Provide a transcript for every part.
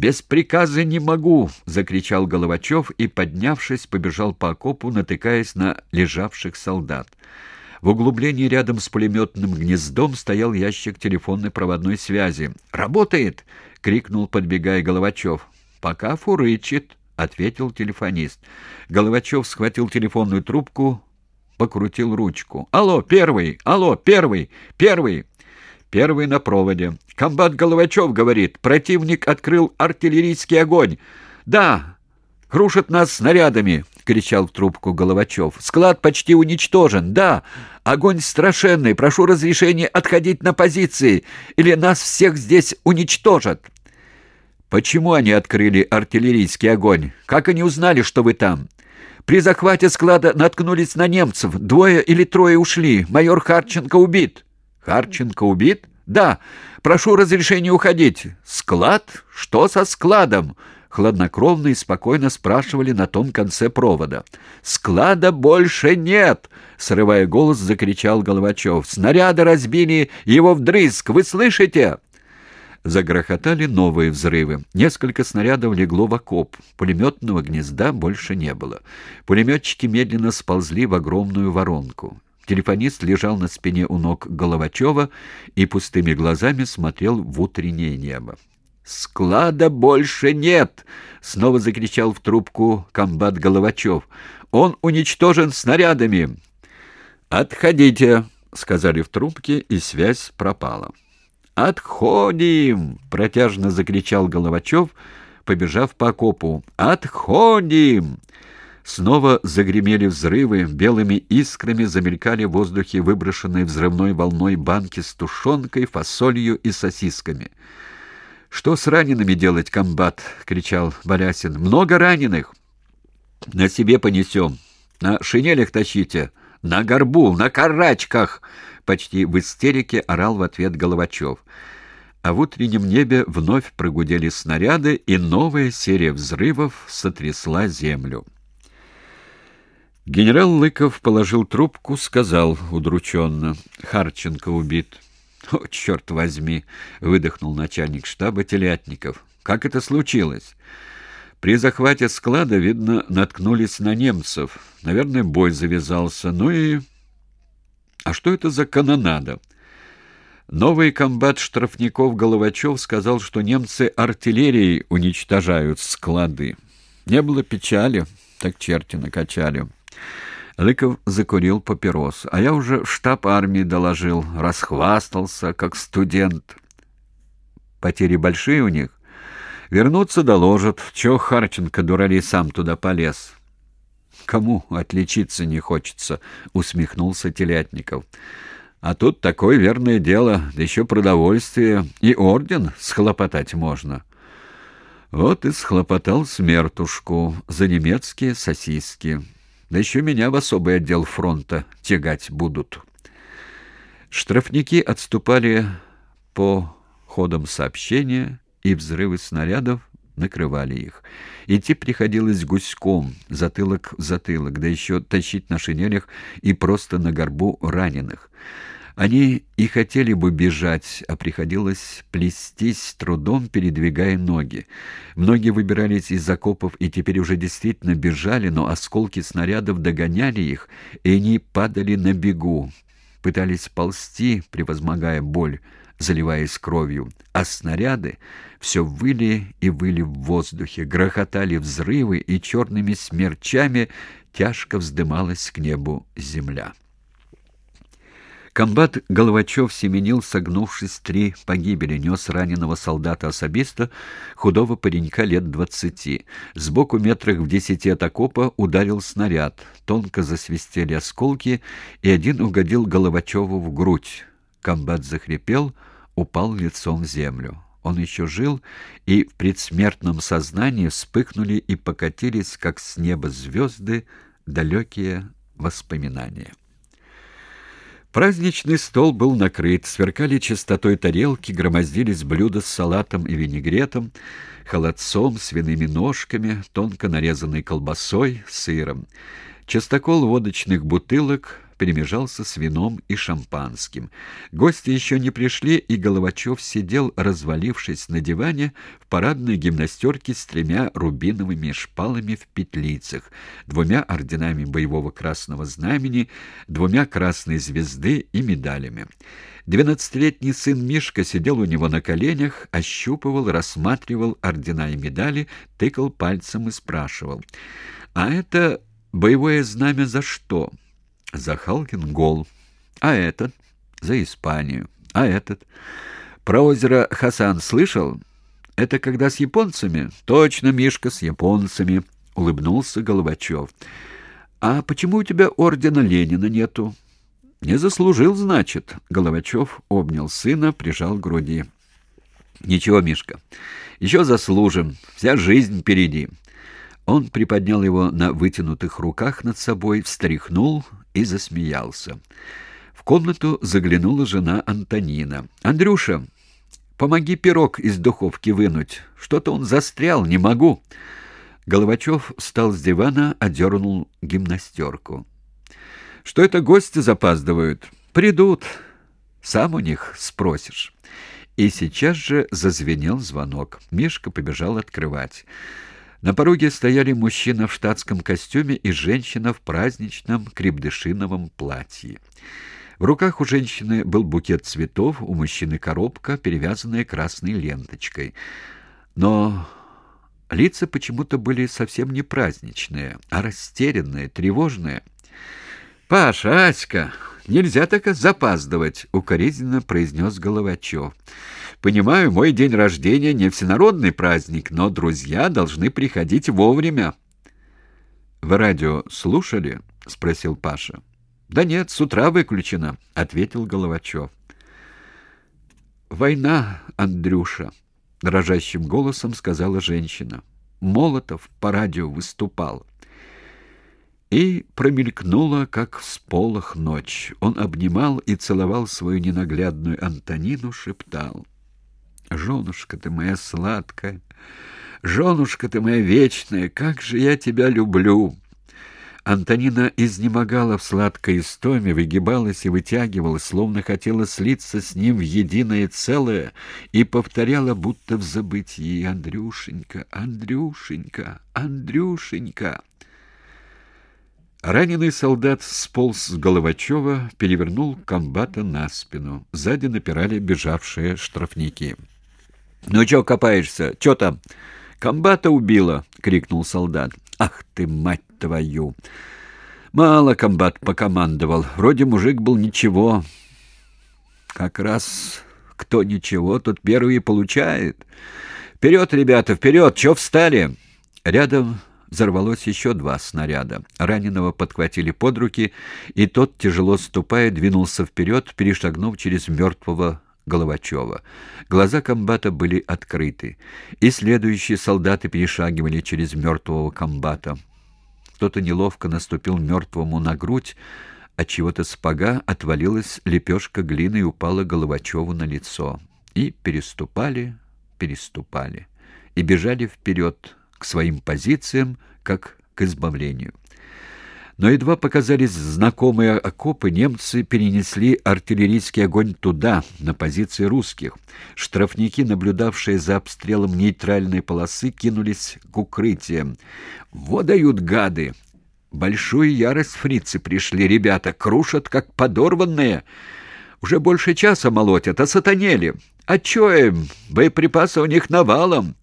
«Без приказа не могу!» — закричал Головачев и, поднявшись, побежал по окопу, натыкаясь на лежавших солдат. В углублении рядом с пулеметным гнездом стоял ящик телефонной проводной связи. «Работает!» — крикнул, подбегая Головачев. «Пока фурычит», — ответил телефонист. Головачев схватил телефонную трубку, покрутил ручку. «Алло, первый! Алло, первый! Первый!» Первый на проводе. Комбат Головачев говорит, противник открыл артиллерийский огонь. «Да, крушат нас снарядами!» — кричал в трубку Головачев. «Склад почти уничтожен. Да, огонь страшенный. Прошу разрешения отходить на позиции, или нас всех здесь уничтожат». «Почему они открыли артиллерийский огонь? Как они узнали, что вы там?» «При захвате склада наткнулись на немцев. Двое или трое ушли. Майор Харченко убит». Харченко убит? Да. Прошу разрешения уходить. Склад? Что со складом? Хладнокровно и спокойно спрашивали на том конце провода. «Склада больше нет!» — срывая голос, закричал Головачев. «Снаряды разбили его вдрызг! Вы слышите?» Загрохотали новые взрывы. Несколько снарядов легло в окоп. Пулеметного гнезда больше не было. Пулеметчики медленно сползли в огромную воронку. Телефонист лежал на спине у ног Головачева и пустыми глазами смотрел в утреннее небо. «Склада больше нет!» — снова закричал в трубку комбат Головачев. «Он уничтожен снарядами!» «Отходите!» — сказали в трубке, и связь пропала. «Отходим!» — протяжно закричал Головачев, побежав по окопу. «Отходим!» Снова загремели взрывы, белыми искрами замелькали в воздухе выброшенные взрывной волной банки с тушенкой, фасолью и сосисками. «Что с ранеными делать, комбат?» — кричал Балясин. «Много раненых!» «На себе понесем. На шинелях тащите. На горбу, на карачках!» Почти в истерике орал в ответ Головачев. А в утреннем небе вновь прогудели снаряды, и новая серия взрывов сотрясла землю. Генерал Лыков положил трубку, сказал удрученно. «Харченко убит». «О, черт возьми!» — выдохнул начальник штаба Телятников. «Как это случилось?» При захвате склада, видно, наткнулись на немцев. Наверное, бой завязался. Ну и... А что это за канонада? Новый комбат штрафников Головачев сказал, что немцы артиллерией уничтожают склады. Не было печали, так черти накачали. Лыков закурил папирос. А я уже в штаб армии доложил, расхвастался, как студент. Потери большие у них? Вернуться доложат. Чего Харченко, дуралей, сам туда полез? Кому отличиться не хочется, усмехнулся Телятников. А тут такое верное дело, да еще продовольствие и орден схлопотать можно. Вот и схлопотал смертушку за немецкие сосиски. Да еще меня в особый отдел фронта тягать будут. Штрафники отступали по ходам сообщения, и взрывы снарядов накрывали их. Идти приходилось гуськом, затылок в затылок, да еще тащить на шинелях и просто на горбу раненых. Они и хотели бы бежать, а приходилось плестись трудом, передвигая ноги. Многие выбирались из окопов и теперь уже действительно бежали, но осколки снарядов догоняли их, и они падали на бегу. Пытались ползти, превозмогая боль, заливаясь кровью, а снаряды все выли и выли в воздухе, грохотали взрывы, и черными смерчами тяжко вздымалась к небу земля. Комбат Головачев семенил, согнувшись три погибели, нес раненого солдата-особиста, худого паренька лет двадцати. Сбоку метрах в десяти от окопа ударил снаряд, тонко засвистели осколки, и один угодил Головачеву в грудь. Комбат захрипел, упал лицом в землю. Он еще жил, и в предсмертном сознании вспыхнули и покатились, как с неба звезды, далекие воспоминания. Праздничный стол был накрыт, сверкали чистотой тарелки, громоздились блюда с салатом и винегретом, холодцом, свиными ножками, тонко нарезанной колбасой, сыром. Частокол водочных бутылок, перемежался с вином и шампанским. Гости еще не пришли, и Головачев сидел, развалившись на диване, в парадной гимнастерке с тремя рубиновыми шпалами в петлицах, двумя орденами боевого красного знамени, двумя красной звезды и медалями. Двенадцатилетний сын Мишка сидел у него на коленях, ощупывал, рассматривал ордена и медали, тыкал пальцем и спрашивал. «А это боевое знамя за что?» «За Халкин гол. А этот?» «За Испанию. А этот?» «Про озеро Хасан слышал?» «Это когда с японцами?» «Точно, Мишка, с японцами», — улыбнулся Головачев. «А почему у тебя ордена Ленина нету?» Не заслужил, значит. Головачев обнял сына, прижал к груди. Ничего, Мишка, еще заслужим. Вся жизнь впереди. Он приподнял его на вытянутых руках над собой, встряхнул и засмеялся. В комнату заглянула жена Антонина. «Андрюша, помоги пирог из духовки вынуть. Что-то он застрял, не могу». Головачев встал с дивана, одернул гимнастерку. Что это гости запаздывают? Придут. Сам у них спросишь. И сейчас же зазвенел звонок. Мишка побежал открывать. На пороге стояли мужчина в штатском костюме и женщина в праздничном крепдышиновом платье. В руках у женщины был букет цветов, у мужчины коробка, перевязанная красной ленточкой. Но лица почему-то были совсем не праздничные, а растерянные, тревожные. «Паша, Аська, нельзя так запаздывать», — укоризненно произнес Головачев. «Понимаю, мой день рождения не всенародный праздник, но друзья должны приходить вовремя». «Вы радио слушали?» — спросил Паша. «Да нет, с утра выключено», — ответил Головачев. «Война, Андрюша», — дрожащим голосом сказала женщина. «Молотов по радио выступал». И промелькнула, как всполох ночь. Он обнимал и целовал свою ненаглядную Антонину, шептал. «Женушка ты моя сладкая, женушка ты моя вечная, как же я тебя люблю!» Антонина изнемогала в сладкой истоме, выгибалась и вытягивалась, словно хотела слиться с ним в единое целое, и повторяла, будто в забытии «Андрюшенька, Андрюшенька, Андрюшенька!» Раненый солдат сполз с Головачева, перевернул комбата на спину. Сзади напирали бежавшие штрафники. «Ну чё копаешься? Чё там?» «Комбата убила!» — крикнул солдат. «Ах ты, мать твою!» Мало комбат покомандовал. Вроде мужик был ничего. Как раз кто ничего, тот первый и получает. «Вперед, ребята, вперед! Чё встали?» Рядом взорвалось еще два снаряда. Раненого подхватили под руки, и тот, тяжело ступая, двинулся вперед, перешагнув через мертвого Головачева. Глаза комбата были открыты, и следующие солдаты перешагивали через мертвого комбата. Кто-то неловко наступил мертвому на грудь, от чего-то спага отвалилась лепешка глины и упала Головачеву на лицо. И переступали, переступали, и бежали вперед, к своим позициям, как к избавлению. Но едва показались знакомые окопы, немцы перенесли артиллерийский огонь туда, на позиции русских. Штрафники, наблюдавшие за обстрелом нейтральной полосы, кинулись к укрытиям. «Вот дают гады!» Большую ярость фрицы пришли, ребята, крушат, как подорванные. Уже больше часа молотят, а сатанели. А чё им? Боеприпасы у них навалом.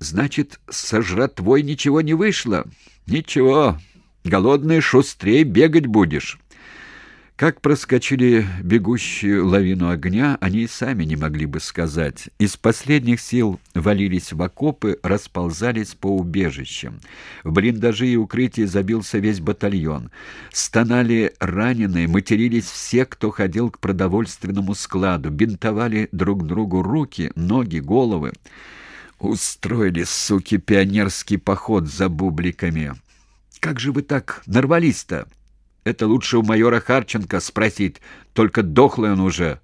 Значит, со жратвой ничего не вышло? Ничего. Голодный шустрее бегать будешь. Как проскочили бегущую лавину огня, они и сами не могли бы сказать. Из последних сил валились в окопы, расползались по убежищам. В блиндажи и укрытия забился весь батальон. Стонали раненые, матерились все, кто ходил к продовольственному складу, бинтовали друг другу руки, ноги, головы. Устроили, суки, пионерский поход за бубликами. Как же вы так нарвались-то? Это лучше у майора Харченко спросить, только дохлый он уже.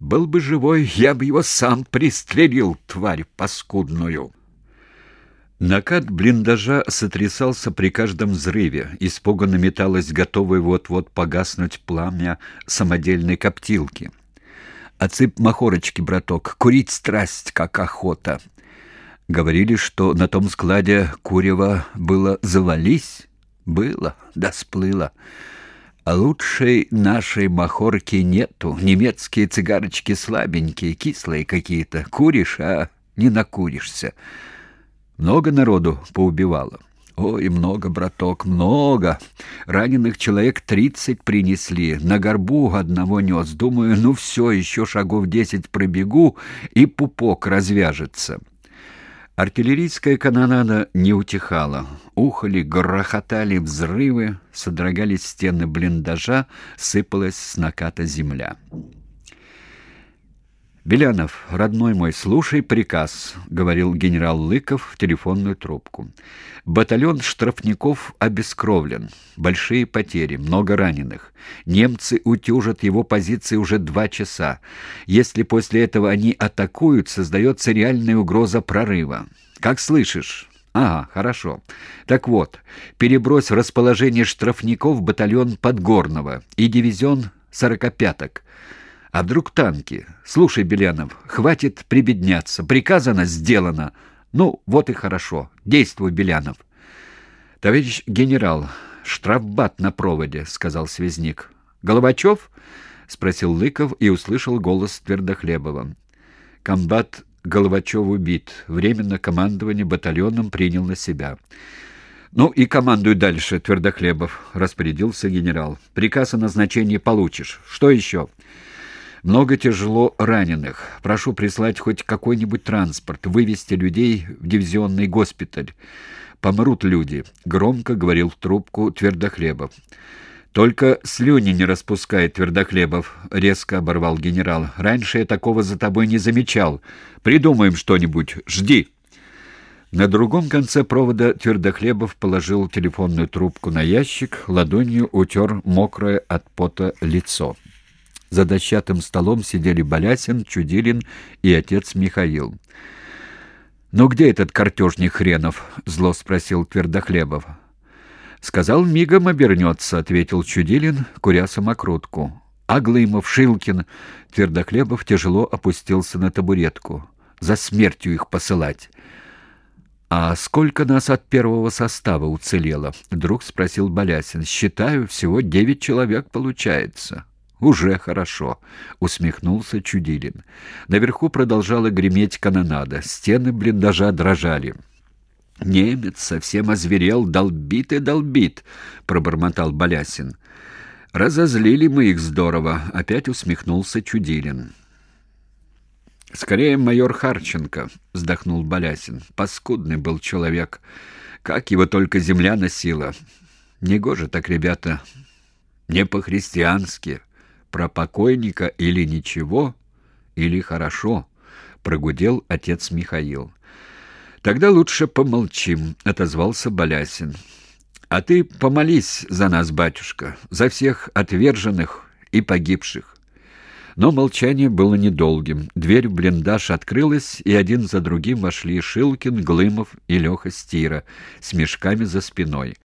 Был бы живой, я бы его сам пристрелил, тварь паскудную. Накат блиндажа сотрясался при каждом взрыве, испуганно металось готовое вот-вот погаснуть пламя самодельной коптилки. «Отсыпь махорочки, браток, курить страсть, как охота!» Говорили, что на том складе курева было «завались». Было, да сплыло. А лучшей нашей махорки нету. Немецкие цигарочки слабенькие, кислые какие-то. Куришь, а не накуришься. Много народу поубивало. Ой, много, браток, много. Раненых человек тридцать принесли. На горбу одного нес. Думаю, ну все, еще шагов десять пробегу, и пупок развяжется. Артиллерийская канонада не утихала. Ухали, грохотали взрывы, содрогались стены блиндажа, сыпалась с наката земля. «Белянов, родной мой, слушай приказ», — говорил генерал Лыков в телефонную трубку. «Батальон штрафников обескровлен. Большие потери, много раненых. Немцы утюжат его позиции уже два часа. Если после этого они атакуют, создается реальная угроза прорыва. Как слышишь?» «Ага, хорошо. Так вот, перебрось в расположение штрафников батальон Подгорного и дивизион сорокопяток. А вдруг танки? Слушай, Белянов, хватит прибедняться. Приказано, сделано. Ну, вот и хорошо. Действуй, Белянов. Товарищ генерал, штрафбат на проводе, сказал связник. Головачев? спросил Лыков и услышал голос Твердохлебова. Комбат Головачев убит. Временно командование батальоном принял на себя. «Ну и командуй дальше, Твердохлебов», — распорядился генерал. «Приказ о назначении получишь. Что еще?» Много тяжело раненых. Прошу прислать хоть какой-нибудь транспорт, вывести людей в дивизионный госпиталь. Помрут люди, громко говорил в трубку Твердохлебов. Только слюни не распускает Твердохлебов, резко оборвал генерал. Раньше я такого за тобой не замечал. Придумаем что-нибудь. Жди. На другом конце провода Твердохлебов положил телефонную трубку на ящик, ладонью утер мокрое от пота лицо. За дощатым столом сидели Балясин, Чудилин и отец Михаил. «Ну где этот картежник хренов?» — зло спросил Твердохлебов. «Сказал, мигом обернется», — ответил Чудилин, куря самокрутку. «Аглымов, Шилкин...» Твердохлебов тяжело опустился на табуретку. «За смертью их посылать». «А сколько нас от первого состава уцелело?» — вдруг спросил Балясин. «Считаю, всего девять человек получается». «Уже хорошо», — усмехнулся Чудилин. Наверху продолжала греметь канонада, стены блиндажа дрожали. «Немец совсем озверел, долбит и долбит», — пробормотал Балясин. «Разозлили мы их здорово», — опять усмехнулся Чудилин. «Скорее майор Харченко», — вздохнул Балясин. «Паскудный был человек. Как его только земля носила. Негоже так, ребята, не по-христиански» про покойника или ничего, или хорошо, прогудел отец Михаил. Тогда лучше помолчим, отозвался Балясин. А ты помолись за нас, батюшка, за всех отверженных и погибших. Но молчание было недолгим. Дверь в блиндаж открылась, и один за другим вошли Шилкин, Глымов и Леха Стира с мешками за спиной.